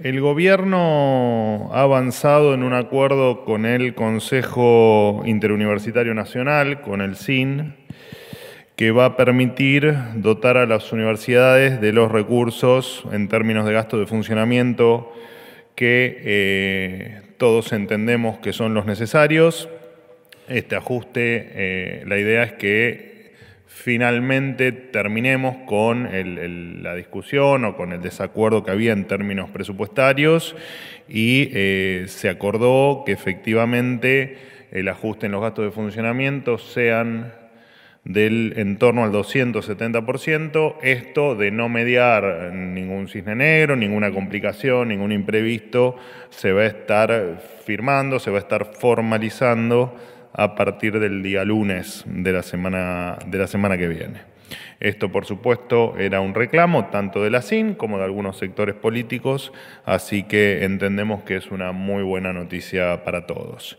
El gobierno ha avanzado en un acuerdo con el Consejo Interuniversitario Nacional, con el CIN, que va a permitir dotar a las universidades de los recursos en términos de gasto de funcionamiento que eh, todos entendemos que son los necesarios. Este ajuste, eh, la idea es que finalmente terminemos con la discusión o con el desacuerdo que había en términos presupuestarios y eh, se acordó que efectivamente el ajuste en los gastos de funcionamiento sean del entorno al 270%, esto de no mediar ningún cisne negro, ninguna complicación, ningún imprevisto, se va a estar firmando, se va a estar formalizando a partir del día lunes de la semana, de la semana que viene. Esto, por supuesto, era un reclamo tanto de la CIN como de algunos sectores políticos, así que entendemos que es una muy buena noticia para todos.